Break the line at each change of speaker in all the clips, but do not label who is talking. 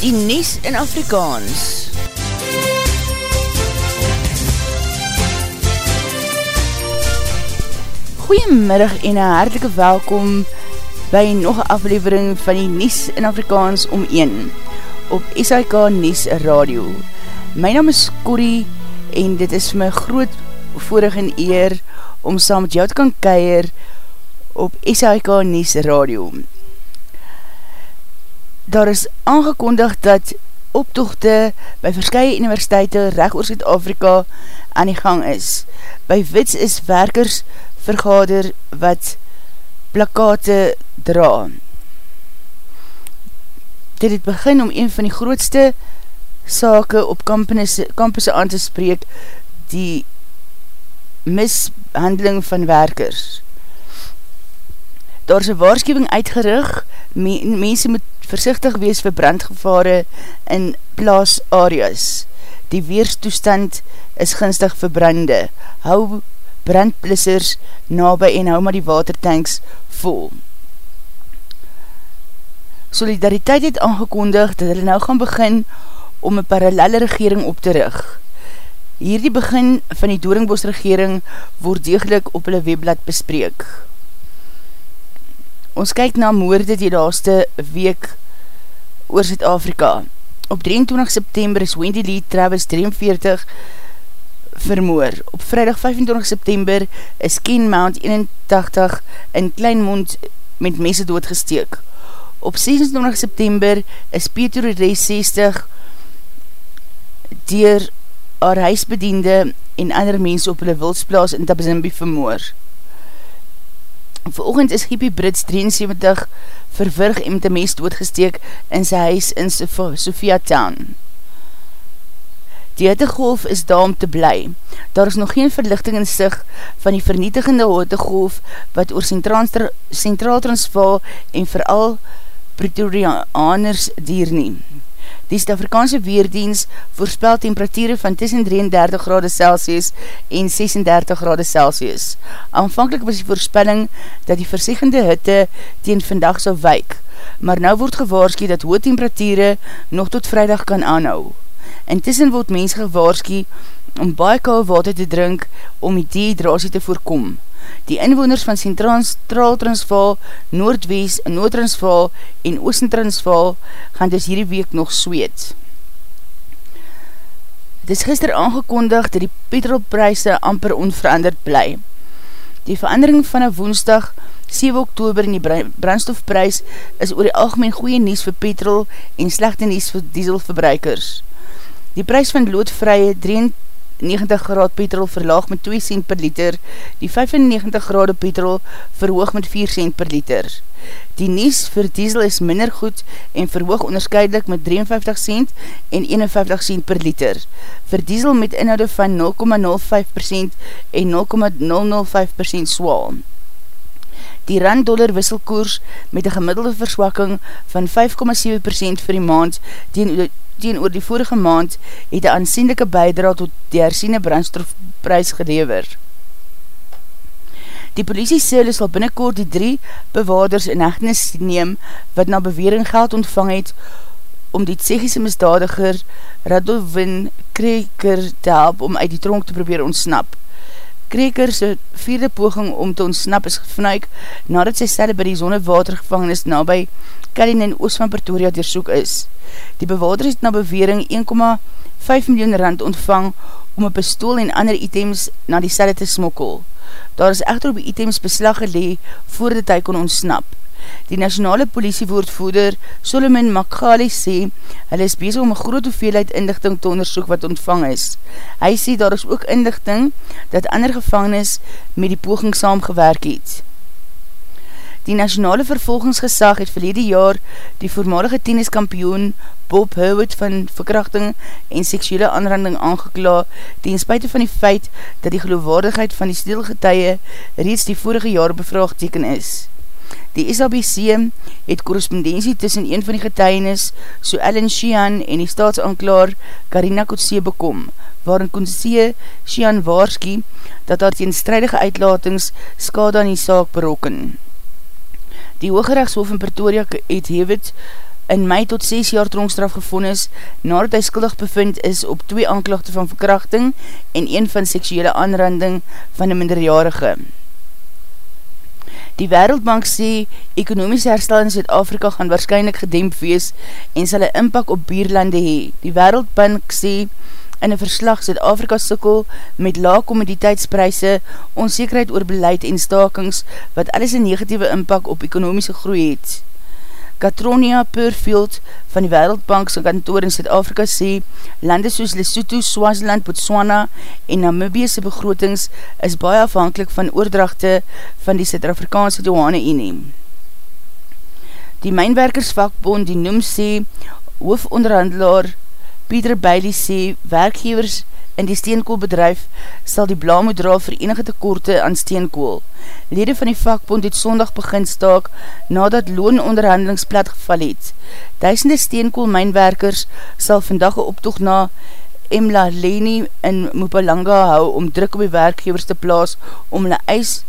die Nies in Afrikaans. Goeiemiddag en een hartelike welkom by nog een aflevering van die Nies in Afrikaans om 1 op SIK Nies Radio. My naam is Corrie en dit is my groot voorig en eer om saam met jou te kan keir op SIK Nies Radio daar is aangekondig dat optochte by verskye universiteite recht oor Zuid-Afrika aan die gang is. By WITS is werkers vergader wat plakate dra. Dit het begin om een van die grootste sake op campusse aan te spreek, die mishandeling van werkers. Daar is een waarschuwing uitgerig, mense moet versichtig wees vir brandgevare in plaas areas. Die weerstoestand is gunstig vir brande. Hou brandplissers nabij en hou maar die watertanks vol. Solidariteit het aangekondig dat hulle nou gaan begin om een parallelle regering op te rig. Hierdie begin van die Doringbos regering word degelijk op hulle webblad bespreek. Ons kyk na moorde die laaste week oor Zuid-Afrika. Op 23 September is Wendy Lee Travis 43 vermoor. Op vrijdag 25 September is Ken Mount 81 in Kleinmond met messe doodgesteek. Op 26 September is Peter Rede 60 dier haar huisbediende en ander mense op hulle wildsplaas in Tabazimbi vermoor. Veroogend is Giepie Brits 73 verwirg en met die mes doodgesteek in sy huis in Sophia Town. Die hittegolf is daar om te bly. Daar is nog geen verlichting in sig van die vernietigende hittegolf wat oor Centraal Transvaal en vooral Pretoriaaners dier neem. Die Stafrikaanse Weerdienst voorspel temperatuur van tussen 33 grade Celsius en 36 grade Celsius. Aanvankelijk was die voorspelling dat die versiegende hitte teen vandag sal wyk, maar nou word gewaarski dat hoë temperatuur nog tot vrijdag kan aanhou. Intussen word mens gewaarski om baie kouwe water te drink om die dehydrasie te voorkom. Die inwoners van Centraal-Transvaal, Noordwees, Noord-Transvaal en Oosten-Transvaal gaan dus hierdie week nog zweet. Het is gister aangekondig dat die petrolprijse amper onveranderd bly. Die verandering van een woensdag 7 oktober in die brandstofprys is oor die algemeen goeie nies vir petrol en slechte nies vir dieselverbruikers. Die prijs van loodvrye 90 graad petrol verlaag met 2 cent per liter, die 95 graad petrol verhoog met 4 cent per liter. Die nies vir diesel is minder goed en verhoog onderscheidelik met 53 cent en 51 cent per liter. Vir diesel met inhoude van 0,05% en 0,005% swaal. Die rand-dollar wisselkoers met een gemiddelde verswakking van 5,7% vir die maand teen teen oor die vorige maand het een aansienlijke bijdra tot die hersiene brandstofprys gelever. Die politie sê hulle sal binnenkort die drie bewaarders in echtenis neem wat na bewering geld ontvang het om die tsechiese misdadiger Radovin Kreker te help om uit die tronk te probeer ontsnap. Kreker sy vierde poging om te ontsnap is gevnuik nadat sy stelle by die zonnewatergevangenis nabij Kalin in Oost van Pretoria deersoek is. Die bewaarder het na bewering 1,5 miljoen rand ontvang om een pistool en ander items na die celle te smokkel. Daar is echter op die items beslag gelee voordat hy kon ontsnap. Die nationale politiewoordvoerder Solomon Makhali sê, hy is bezig om een groot hoeveelheid inlichting te onderzoek wat ontvang is. Hy sê daar is ook inlichting dat ander gevangenis met die poging saamgewerk het. Die nationale vervolgingsgesag het verlede jaar die voormalige tenniskampioen Bob Howard van verkrachting en seksuele aanranding aangekla in spuite van die feit dat die geloofwaardigheid van die stilgetuie reeds die vorige jaar bevraagteken is. Die SABC het korrespondentie tussen een van die getuienis so Ellen Sheehan en die staatsanklaar Karina Kotse bekom, waarin Kotse Sheehan waarski dat haar teenstrijdige uitlatings skade aan die saak berokken. Die Hooggerechtshof in Pretoria het Hewitt in mei tot 6 jaar tronkstraf gevonnis nadat hy skuldig bevind is op twee aanklachte van verkrachting en een van seksuele aanranding van een minderjarige. Die Wereldbank sê, ekonomiese herstel in Zuid-Afrika gaan waarschijnlijk gedemp wees en sal een inpak op bierlande hee. Die Wereldbank sê, in een verslag Zuid-Afrika sikkel met laag commoditeitspryse, onzekerheid oor beleid en stakings, wat alles een negatieve inpak op ekonomiese groei het. Katronia Purfield van die Wereldbank sy kantoor in Zuid-Afrika sê, lande soos Lesotho, Swaziland, Botswana en Namibiese begrotings is baie afhankelijk van oordrachte van die Zuid-Afrikaanse douane eneem. Die Mijnwerkersvakbond die noem sê, hoofonderhandelaar Pieter Bailey sê, werkgevers in die steenkoolbedrijf sal die bla moet dra vir enige tekorte aan steenkool. Lede van die vakbond het sondag begin staak nadat loononderhandelings plat geval het. Duisende steenkoolmijnwerkers sal vandag een optoog na Emla Leni in Mupalanga hou om druk op die werkgevers te plaas om hulle eis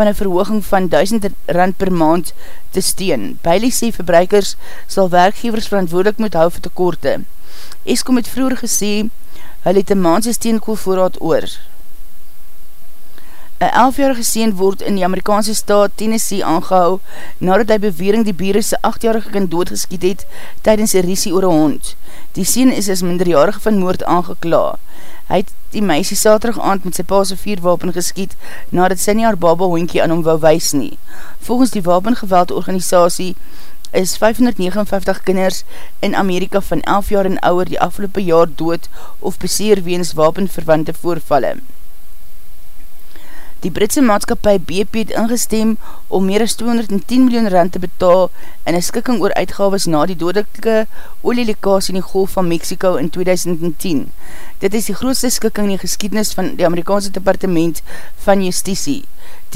van een verhooging van 1000 rand per maand te steen. Bailey sê verbruikers sal werkgevers verantwoordelik moet hou vir tekorte. Eskom het vroeger gesê, hy het een maandse steenkoolvoorraad oor. Een elfjarige seen word in die Amerikaanse staat Tennessee aangehou nadat hy bewering die bieren sy achtjarige kind doodgeskiet het tydens een risie oor een hond. Die seen is as minderjarige van moord aangekla. Hy het die meisie saterig aand met sy paase vierwapen geskiet nadat sy nie haar baba hoinkie aan hom wou wees nie. Volgens die wapengeweld organisatie is 559 kinders in Amerika van 11 jaar en ouwer die afgelopen jaar dood of beseer weens wapenverwante voorvalle. Die Britse maatskapie BP het ingestem om meer as 210 miljoen rand te betaal in een skikking oor uitgaves na die dodelike olielikasie in die golf van Mexico in 2010. Dit is die grootste skikking in die geskiednis van die Amerikaanse departement van justitie.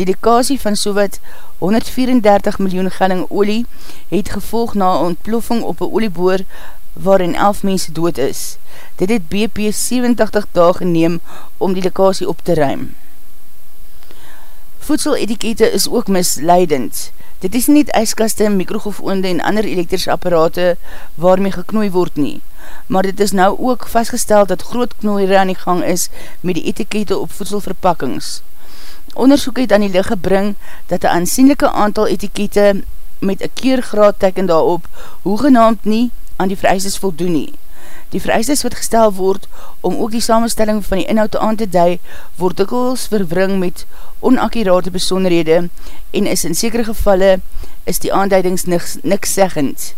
Die likasie van sowat 134 miljoen galling olie het gevolg na ontploffing op een olieboor waarin 11 mense dood is. Dit het BP 87 dag geneem om die likasie op te ruim. Voedseletikete is ook misleidend. Dit is niet ijskaste, mikrogolfoonde en ander elektrische apparate waarmee geknooi word nie. Maar dit is nou ook vastgesteld dat groot knooiere aan die gang is met die etikete op voedselverpakkings. Onderzoek het aan die licht gebring dat een aansienlijke aantal etikete met een keergraad teken daarop hoegenaamd nie aan die vereistes voldoen nie. Die vereistes wat gestel word om ook die samenstelling van die inhoud aan te dui, word dikwels verwring met onakkirate besonderhede en is in sekere gevalle is die aanduidings niks, niks zeggend.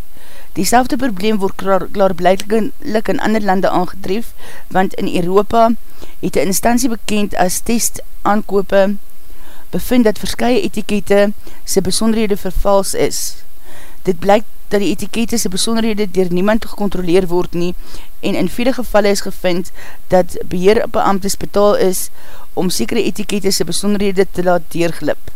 Die selfde probleem word klaar, klaarblijklik in ander lande aangetref, want in Europa het die instantie bekend as test aankope bevind dat verskye etikette sy besonderhede vervals is. Dit blyk dat die etikette sy besonderhede dier niemand gecontroleer word nie en in vele gevalle is gevind dat beheerbeamtes betaal is om sekere etikette sy besonderhede te laat deurglip.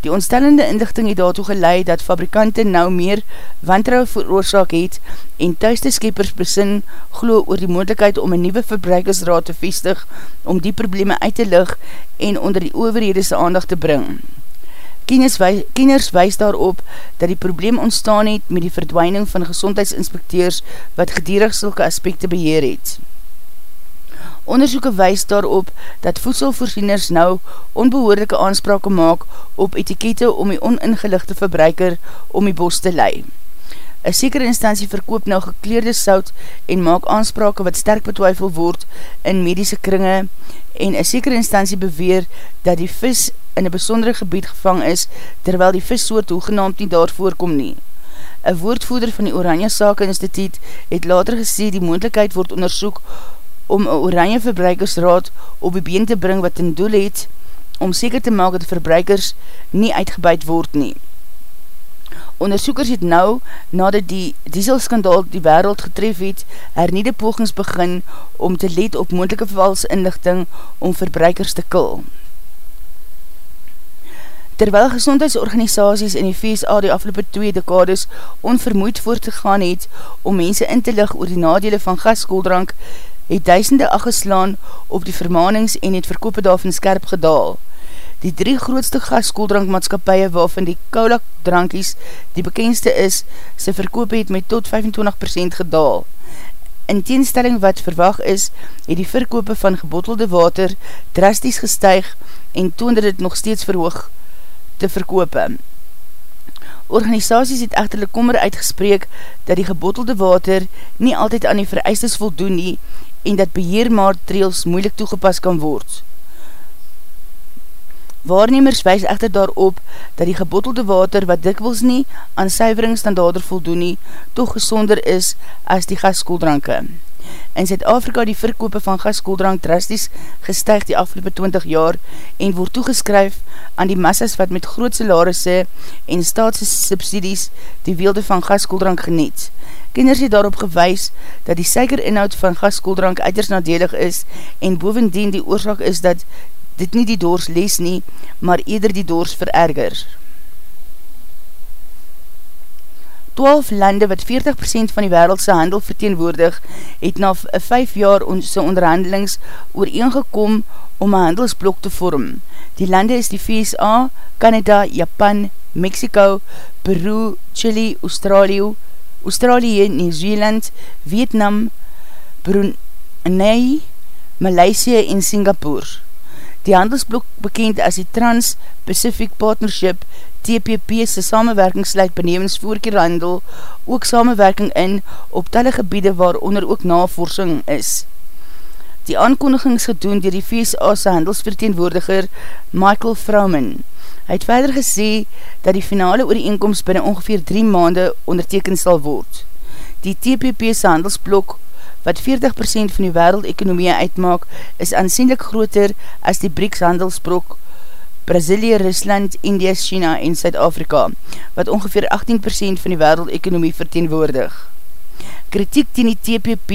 Die ontstellende inlichting het daartoe geleid dat fabrikante nou meer wantrouw veroorzaak het en thuiste skepers besin glo oor die moeilijkheid om een nieuwe verbruikersraad te vestig om die probleme uit te lig en onder die overhedese aandacht te bring. Kenners wees daarop dat die probleem ontstaan het met die verdwijning van gezondheidsinspecteurs wat gedierig sulke aspekte beheer het. Onderzoeken wees daarop dat voedselvoorzieners nou onbehoorlijke aansprake maak op etikette om die oningelichte verbruiker om die bos te lei. Een sekere instantie verkoop nou gekleerde sout en maak aansprake wat sterk betwijfel word in medische kringe en een sekere instantie beweer dat die vis in een besondere gebied gevang is terwyl die vissoort hoegenaamd nie daar voorkom nie. Een woordvoerder van die Oranje Sake Instituut het later gesê die moendlikheid word onderzoek om een oranje verbruikersraad op die been te bring wat in doel het om seker te maak dat verbruikers nie uitgebuid word nie. Onderzoekers het nou, nadat die dieselskandaal die wereld getref het, herniede pogings begin om te let op moendelike vals inlichting om verbruikers te kul. Terwyl gezondheidsorganisaties in die VSA die afgelopen twee dekades onvermoeid voortgegaan het om mense in te lig oor die nadele van gaskooldrank, het duisende afgeslaan op die vermanings en het verkoop daarvan skerp gedaal. Die drie grootste gaskoeldrankmaatskapie waarvan die koulak drankies die bekendste is, sy verkoop het met tot 25% gedaal. In teenstelling wat verwag is, het die verkoop van gebottelde water drasties gestuig en toonde dit nog steeds verhoog te verkoop. Organisaties het echterlik kommer uitgespreek dat die gebottelde water nie altyd aan die vereistes voldoen nie en dat beheermaatreels moeilik toegepas kan word. Waarnemers wees echter daarop dat die gebottelde water wat dikwels nie aan suiveringsstandaarder voldoen nie, toch gezonder is as die gaskooldranke. In Zuid-Afrika die verkope van gaskooldrank drasties gestuig die afgelopen 20 jaar en word toegeskryf aan die massas wat met groot salarisse en staatse subsidies die weelde van gaskooldrank geniet. Kinders het daarop gewys dat die suikerinhoud van gaskooldrank uiters nadelig is en bovendien die oorzaak is dat dit nie die doors lees nie, maar eerder die doors vererger. 12 lande wat 40% van die wereldse handel verteenwoordig, het na 5 jaar onze onderhandelings ooreengekom om een handelsblok te vorm. Die lande is die VSA, Canada, Japan, Mexico, Peru, Chile, Australië, Australië, Nieuw-Zeeland, Vietnam, Brunei, Maleisië en Singapore. Die handelsblok bekend as die Trans-Pacific Partnership TPP se samenwerking sluit benevens voorkeerhandel ook samenwerking in op talle gebiede waaronder ook navorsing is. Die aankondigings gedoen dier die VSA's handelsverteenwoordiger Michael Vrauman. Hy het verder gesê dat die finale oor die inkomst binnen ongeveer drie maande onderteken sal word. Die TPP's handelsblok wat 40% van die wereldekonomie uitmaak, is aansienlik groter as die BRICS handelsblok Brazilië, Rusland, India, China en Suid-Afrika, wat ongeveer 18% van die wereldekonomie verteenwoordig. Kritiek teen die TPP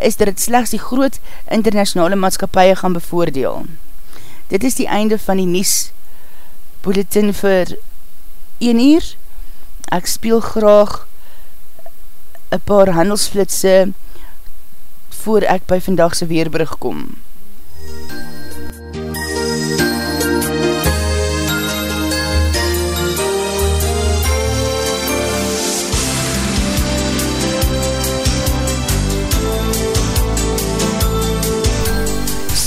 is dat het slechts die groot internationale maatskapie gaan bevoordeel. Dit is die einde van die Nies Bulletin vir 1 uur. Ek speel graag een paar handelsflitse voor ek by vandagse weerbrug kom.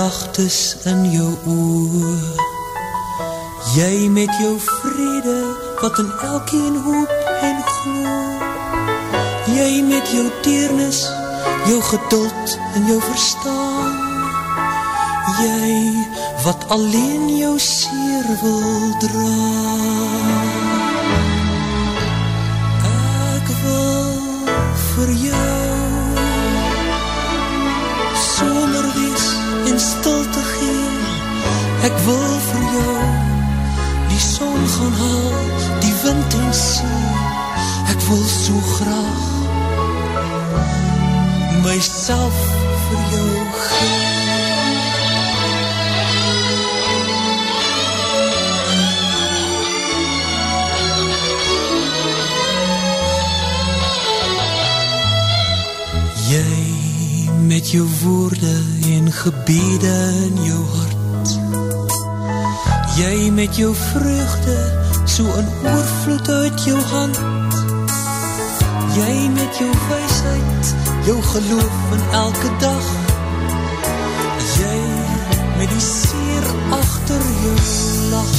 gedagtes in jou oor
Jy met jou vrede wat in elkeen hoop en glo. Jy met jou teernis, jou geduld en jou verstaan. Jy wat alleen jou seer wil dra stilte gee Ek wil vir jou die son gaan haal, die wind en see. Ek wil so graag myself vir jou gee. Jy met jou woorde gebede in jou hart. Jy met jou vreugde so in oorvloed uit jou hand. Jy met jou weisheid, jou geloof in elke dag. Jy met die seer achter jou lach.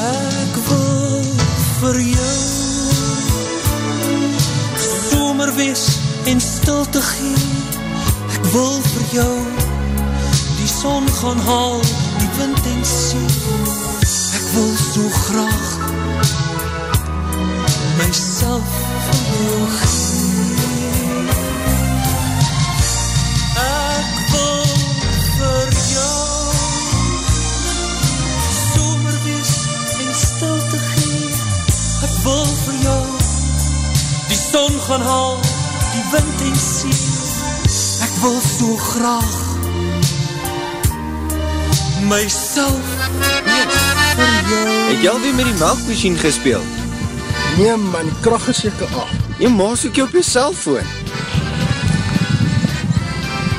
Ek wil vir jou Somer wees en stilte gee Ek wil vir jou son gaan haal, die wind en sien. Ek wil so graag myself vir jou gee. Ek wil vir jou somer wees en stilte gee. Ek wil vir jou die son gaan haal, die wind en sien. Ek wil so graag myself
nee. vir jou. Het jy alweer met die melkmachine gespeeld?
Nee man, die kracht is jyke af.
Jy maas ook jy op jy cellfoon.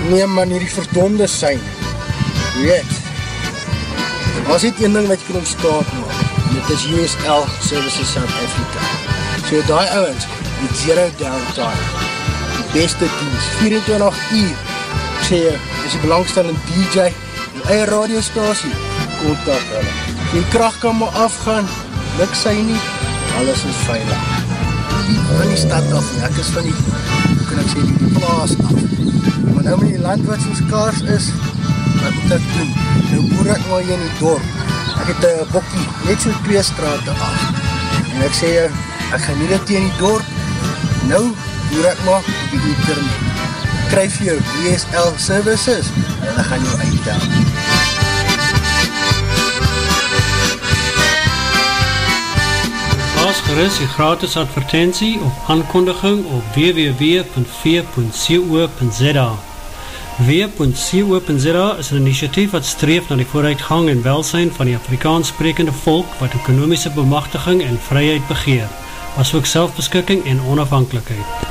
Nee man, hier die verdonde sein. Weet, as dit een ding wat jy kan ontstaan maak, dit is USL Services South Africa. So die ouwens, die zero downtime, beste dienst, 24 uur, ek sê jy, is die belangstellende DJ, die eie radiostasie, kontak hulle. Die kracht kan maar afgaan, luk sy nie, alles is veilig. Van die stad af, ek is van die, hoe kan ek sê, die plaas af. Maar nou met die land wat soos kaars is, wat moet ek doen? Nou boer ek maar hier in die dorp. Ek het een bokkie, net so twee straten af. En ek sê, ek gaan nie dit in die dorp, nou boer ek maar op die internet. Kryf jou DSL services, en dan gaan jou uitdaan.
Plaas gerust die gratis advertentie of aankondiging op www.v.co.za W.co.za is een initiatief wat streef na die vooruitgang en welsijn van die Afrikaans sprekende volk wat ekonomische bemachtiging en vryheid begeer, as ook selfbeskikking en onafhankelijkheid.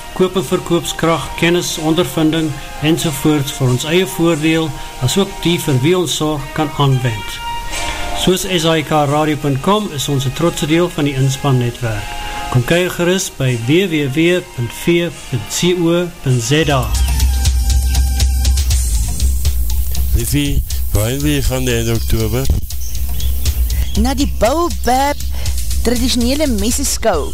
koop en verkoopskracht, kennis, ondervinding en sovoorts vir ons eie voordeel as ook die vir wie ons zorg kan aanwend. Soos SIKRadio.com is ons een trotse deel van die inspannetwerk. Kom kyk gerust by www.v.co.za
Liffie, waar wil je gaan die einde oktober?
Na die Baobab traditionele meseskou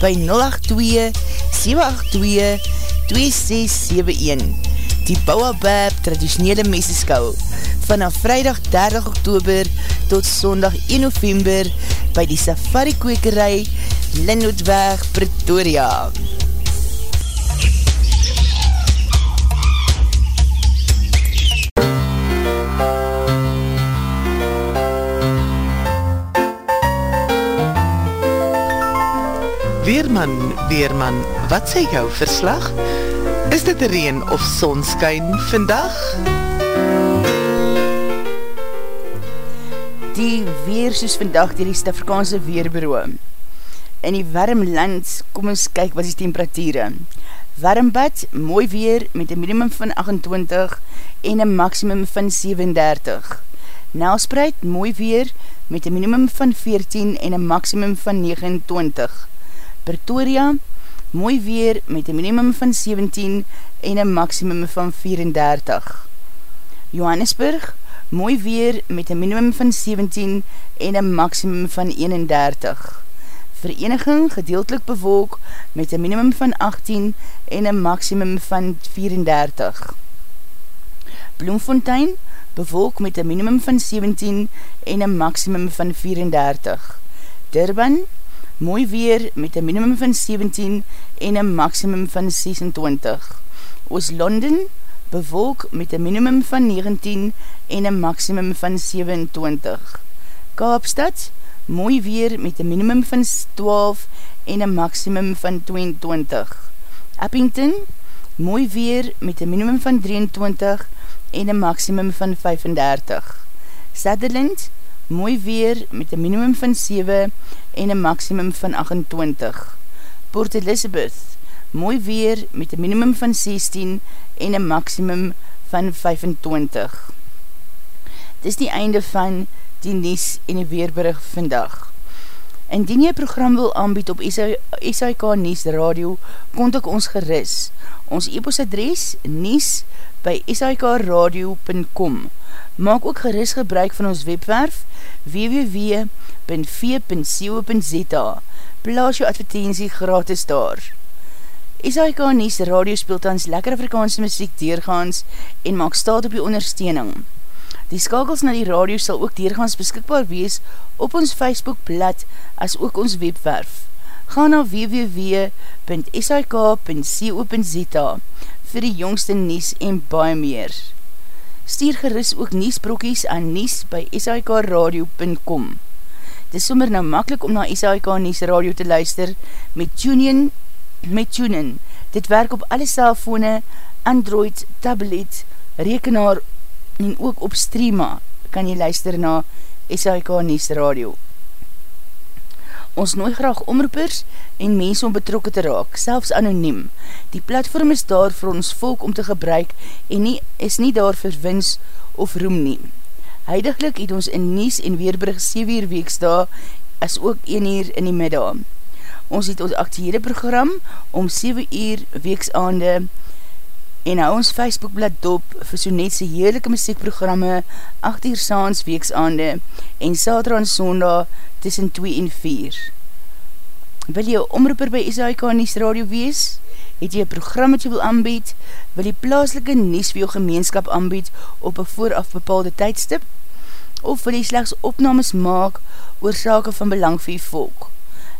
by 082-782-2671 Die Bouwabab traditionele meseskou vanaf vrijdag 30 oktober tot sondag 1 november by die safari kwekerij Linnootweg, Pretoria.
Weerman, Weerman, wat sê jou verslag? Is dit reen of sonskyn vandag?
Die weer soos vandag dier die Stafrikaanse Weerbureau. In die warm land, kom ons kyk wat die temperatuur. Warmbad, mooi weer met een minimum van 28 en een maximum van 37. Nelspreid, mooi weer met een minimum van 14 en een maximum van 29. Pretoria, mooi weer met een minimum van 17 en een maximum van 34. Johannesburg, mooi weer met een minimum van 17 en een maximum van 31. Vereniging, gedeeltelik bewolk met een minimum van 18 en een maximum van 34. Bloemfontein, bewolk met een minimum van 17 en een maximum van 34. Durban, mooi weer met een minimum van 17 en een maximum van 26. Oost-London, bewolk met een minimum van 19 en een maximum van 27. Kaapstad, mooi weer met een minimum van 12 en een maximum van 22. Eppington, mooi weer met een minimum van 23 en een maximum van 35. Sutherland, mooi weer met een minimum van 7 en een maximum van 28. Port Elizabeth, mooi weer met een minimum van 16 en een maximum van 25. Dit is die einde van die Nies en die Weerbrug vandag. Indien jy program wil aanbied op SIK Nies Radio, kontak ons geris. Ons e-postadres nies by sikradio.com Maak ook geris gebruik van ons webwerf www.v.co.za Plaas jou advertentie gratis daar. SAIK Nies Radio speelt ons lekker Afrikaanse muziek deurgaans en maak staat op die ondersteuning. Die skakels na die radio sal ook deurgaans beskikbaar wees op ons Facebookblad as ook ons webwerf. Ga na www.sik.co.za vir die jongste Nies en baie meer stuur geris ook niesbrokies aan nies by sikradio.com. Dit is sommer nou makkelijk om na SIK Nies Radio te luister met TuneIn, met TuneIn. Dit werk op alle cellfone, Android, tablet, rekenaar en ook op Streama kan jy luister na SIK Nies Radio. Ons nooi graag omroepers en mense om betrokken te raak, selfs anoniem. Die platform is daar vir ons volk om te gebruik en nie, is nie daar vir wins of roem nie. Heidiglik het ons in Nies en Weerbrug 7 uur weeks daar, as ook 1 uur in die middag. Ons het ons actiehede program om 7 uur weeks aande en hou ons Facebookblad dop vir so net sy heerlijke muziekprogramme 8 uur saans weeks aande en sater aan sondag tussen 2 en 4. Wil jy omroeper by SAIK Nies Radio wees? Het jy een program wat jy wil aanbied? Wil jy plaaslike Nies vir jou gemeenskap aanbied op een vooraf bepaalde tydstip? Of wil jy slechts opnames maak oor sake van belang vir jy volk?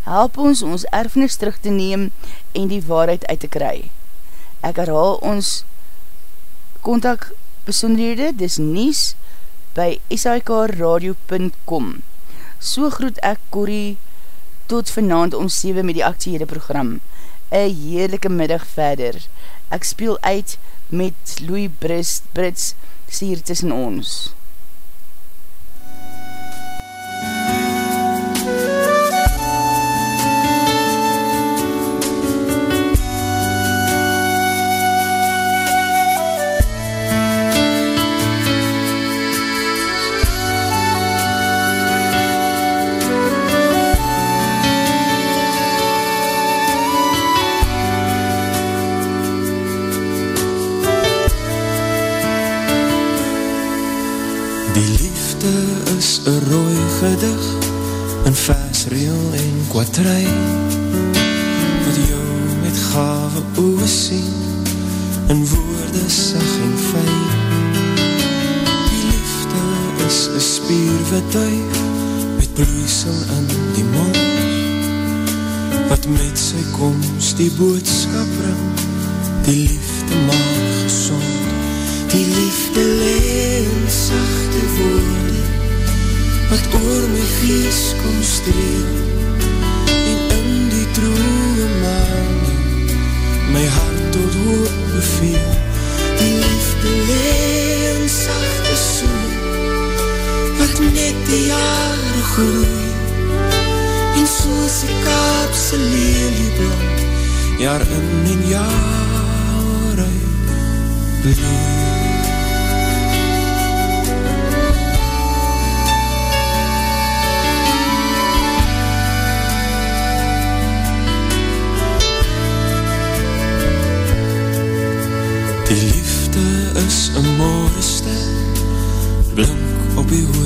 Help ons ons erfenis terug te neem en die waarheid uit te kry ek herhaal ons kontak besonderhede, dis nies by sikradio.com So groet ek Corrie tot vanavond om 7 met die actiehede program. Een heerlijke middag verder. Ek speel uit met Louis Brits, Brits sier tussen ons.
Versreel en kwatrijn Wat jou met gave oe sien In woorde sag en fijn. Die liefde is een spier wat duif Met bloeisel in die mond. Wat met sy komst die boodskap bring, die liefde maak gezond, die liefde leen sachte woorde, wat oor my gees kom streel, en in die droe maande, my hart tot hoop beveel, die liefde leen sachte soen, wat net die jare groei, en soos die kaapse lelieblom, jaar in en jaar uit bloei.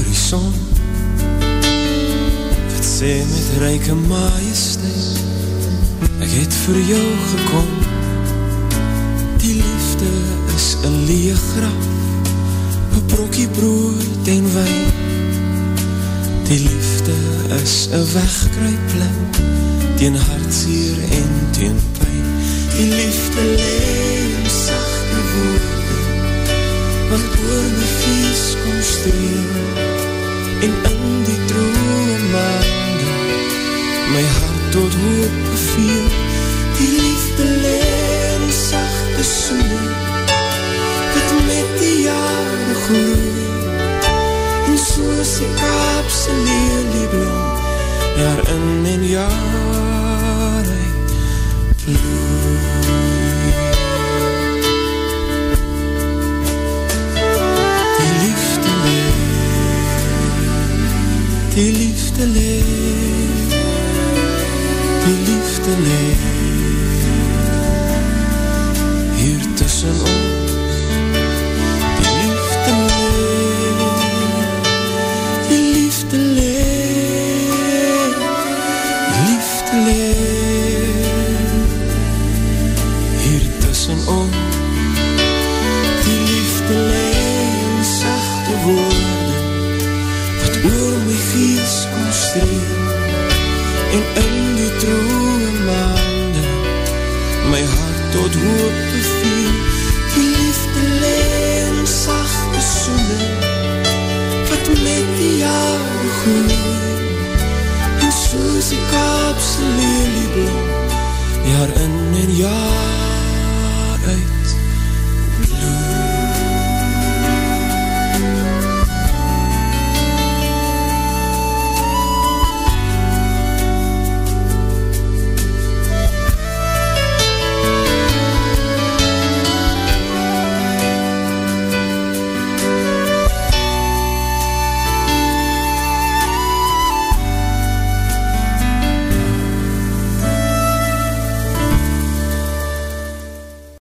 Op die horizon, sê met reike majesteit. Ek het vir jou gekom Die liefde is een leeg graf. Een brokkie brood en wijn. Die liefde is een wegkruipplek Teen hartseer en teen pijn. Die liefde leem sachte woorde Wat oor my vies kom streel En in die droom maan my hart tot hoop beveel, die liefde leen sachte soen, wat met die jare groei, en soos die kaapse lelieblom, jaar in en jaar uit bloei. Die liefde leen, die liefde leef. Hier tussen ons